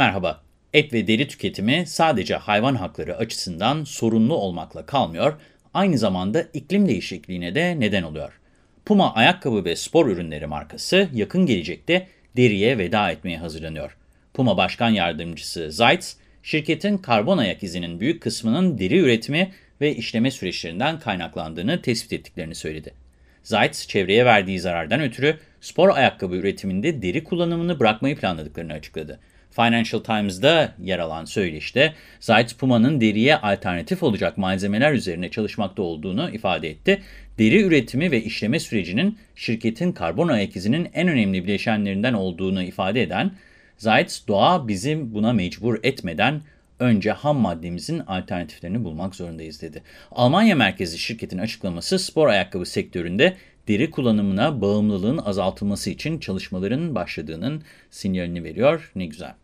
Merhaba. Et ve deri tüketimi sadece hayvan hakları açısından sorunlu olmakla kalmıyor, aynı zamanda iklim değişikliğine de neden oluyor. Puma ayakkabı ve spor ürünleri markası yakın gelecekte deriye veda etmeye hazırlanıyor. Puma Başkan Yardımcısı Zeitz, şirketin karbon ayak izinin büyük kısmının deri üretimi ve işleme süreçlerinden kaynaklandığını tespit ettiklerini söyledi. Zeitz, çevreye verdiği zarardan ötürü spor ayakkabı üretiminde deri kullanımını bırakmayı planladıklarını açıkladı. Financial Times'da yer alan söyleşte, Zeitz Puma'nın deriye alternatif olacak malzemeler üzerine çalışmakta olduğunu ifade etti. Deri üretimi ve işleme sürecinin şirketin karbon ayak izinin en önemli bileşenlerinden olduğunu ifade eden, Zeitz, doğa bizi buna mecbur etmeden önce ham maddemizin alternatiflerini bulmak zorundayız dedi. Almanya merkezli şirketin açıklaması spor ayakkabı sektöründe deri kullanımına bağımlılığın azaltılması için çalışmaların başladığının sinyalini veriyor. Ne güzel.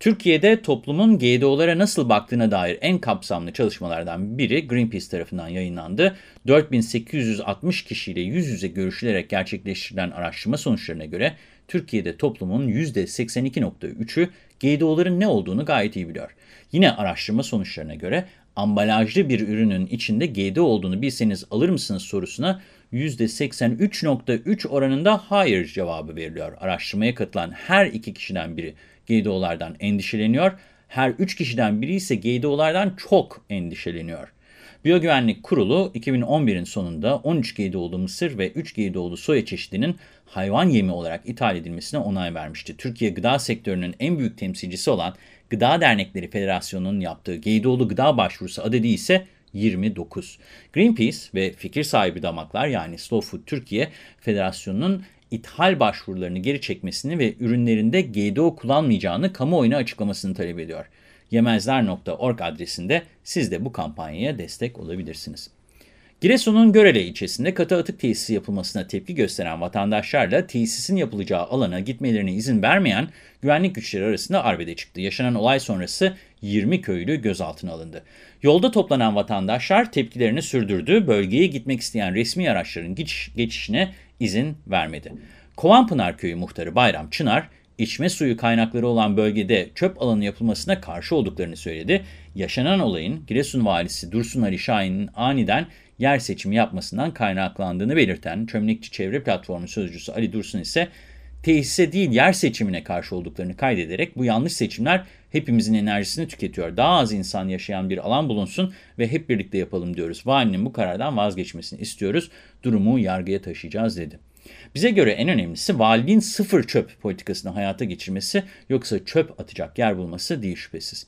Türkiye'de toplumun GDO'lara nasıl baktığına dair en kapsamlı çalışmalardan biri Greenpeace tarafından yayınlandı. 4860 kişiyle yüz yüze görüşülerek gerçekleştirilen araştırma sonuçlarına göre Türkiye'de toplumun %82.3'ü GDO'ların ne olduğunu gayet iyi biliyor. Yine araştırma sonuçlarına göre ambalajlı bir ürünün içinde GDO olduğunu bilseniz alır mısınız sorusuna %83.3 oranında hayır cevabı veriliyor. Araştırmaya katılan her iki kişiden biri GDO'lardan endişeleniyor. Her üç kişiden biri ise GDO'lardan çok endişeleniyor. Biyogüvenlik Kurulu 2011'in sonunda 13 GDO'lu mısır ve 3 GDO'lu soya çeşidinin hayvan yemi olarak ithal edilmesine onay vermişti. Türkiye gıda sektörünün en büyük temsilcisi olan Gıda Dernekleri Federasyonu'nun yaptığı GDO'lu gıda başvurusu adedi ise 29. Greenpeace ve fikir sahibi damaklar yani Slow Food Türkiye Federasyonu'nun ithal başvurularını geri çekmesini ve ürünlerinde GDO kullanmayacağını kamuoyuna açıklamasını talep ediyor. Yemezler.org adresinde siz de bu kampanyaya destek olabilirsiniz. Giresun'un Görele ilçesinde katı atık tesisi yapılmasına tepki gösteren vatandaşlarla tesisin yapılacağı alana gitmelerine izin vermeyen güvenlik güçleri arasında arbede çıktı. Yaşanan olay sonrası 20 köylü gözaltına alındı. Yolda toplanan vatandaşlar tepkilerini sürdürdü. Bölgeye gitmek isteyen resmi araçların geçiş, geçişine izin vermedi. Kovanpınar Köyü muhtarı Bayram Çınar, içme suyu kaynakları olan bölgede çöp alanı yapılmasına karşı olduklarını söyledi. Yaşanan olayın Giresun valisi Dursun Ali Şahin'in aniden yer seçimi yapmasından kaynaklandığını belirten Çömlekçi Çevre Platformu Sözcüsü Ali Dursun ise tesise değil yer seçimine karşı olduklarını kaydederek bu yanlış seçimler hepimizin enerjisini tüketiyor. Daha az insan yaşayan bir alan bulunsun ve hep birlikte yapalım diyoruz. Valinin bu karardan vazgeçmesini istiyoruz. Durumu yargıya taşıyacağız dedi. Bize göre en önemlisi valiliğin sıfır çöp politikasını hayata geçirmesi yoksa çöp atacak yer bulması değil şüphesiz.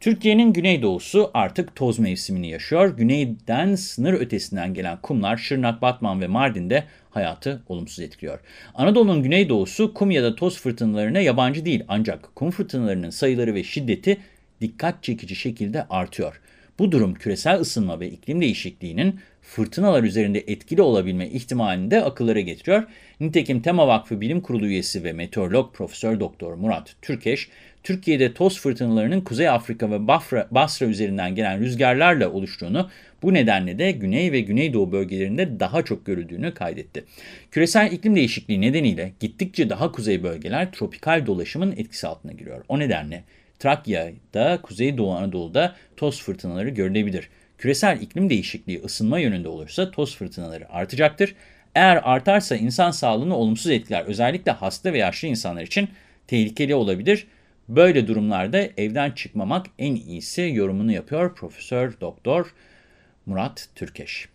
Türkiye'nin güneydoğusu artık toz mevsimini yaşıyor. Güneyden sınır ötesinden gelen kumlar Şırnak, Batman ve Mardin'de hayatı olumsuz etkiliyor. Anadolu'nun güneydoğusu kum ya da toz fırtınalarına yabancı değil ancak kum fırtınalarının sayıları ve şiddeti dikkat çekici şekilde artıyor. Bu durum küresel ısınma ve iklim değişikliğinin fırtınalar üzerinde etkili olabilme ihtimalini de akıllara getiriyor. Nitekim Tema Vakfı Bilim Kurulu üyesi ve meteorolog Profesör Doktor Murat Türkeş, Türkiye'de toz fırtınalarının Kuzey Afrika ve Bafra, Basra üzerinden gelen rüzgarlarla oluştuğunu, bu nedenle de Güney ve Güneydoğu bölgelerinde daha çok görüldüğünü kaydetti. Küresel iklim değişikliği nedeniyle gittikçe daha kuzey bölgeler tropikal dolaşımın etkisi altına giriyor. O nedenle Trakya'da, Kuzeydoğu Anadolu'da toz fırtınaları görülebilir. Küresel iklim değişikliği ısınma yönünde olursa toz fırtınaları artacaktır. Eğer artarsa insan sağlığını olumsuz etkiler. Özellikle hasta ve yaşlı insanlar için tehlikeli olabilir. Böyle durumlarda evden çıkmamak en iyisi yorumunu yapıyor Profesör Doktor Murat Türkeş.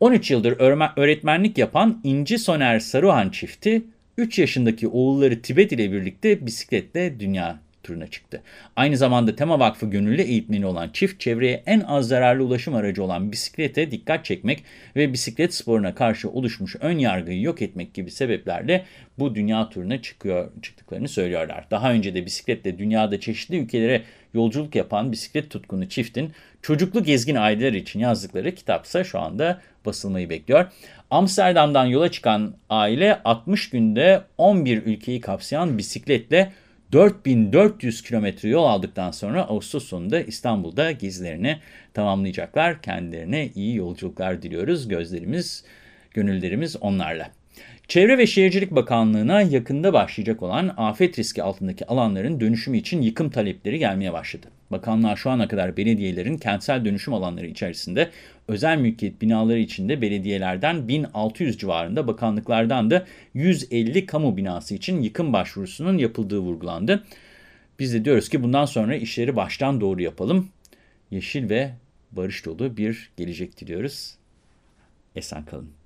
13 yıldır öğretmenlik yapan İnci Soner Saruhan çifti 3 yaşındaki oğulları Tibet ile birlikte bisikletle dünya turuna çıktı. Aynı zamanda Tema Vakfı gönüllü eğitmeni olan çift çevreye en az zararlı ulaşım aracı olan bisiklete dikkat çekmek ve bisiklet sporuna karşı oluşmuş ön yargıyı yok etmek gibi sebeplerle bu dünya turuna çıkıyor, çıktıklarını söylüyorlar. Daha önce de bisikletle dünyada çeşitli ülkelere yolculuk yapan bisiklet tutkunu çiftin çocuklu gezgin aileler için yazdıkları kitapsa şu anda basılmayı bekliyor. Amsterdam'dan yola çıkan aile 60 günde 11 ülkeyi kapsayan bisikletle 4400 kilometre yol aldıktan sonra Ağustos sonunda İstanbul'da gezilerini tamamlayacaklar. Kendilerine iyi yolculuklar diliyoruz. Gözlerimiz, gönüllerimiz onlarla. Çevre ve Şehircilik Bakanlığı'na yakında başlayacak olan afet riski altındaki alanların dönüşümü için yıkım talepleri gelmeye başladı. Bakanlığa şu ana kadar belediyelerin kentsel dönüşüm alanları içerisinde özel mülkiyet binaları içinde belediyelerden 1600 civarında bakanlıklardan da 150 kamu binası için yıkım başvurusunun yapıldığı vurgulandı. Biz de diyoruz ki bundan sonra işleri baştan doğru yapalım. Yeşil ve barış dolu bir gelecek diliyoruz. Esen kalın.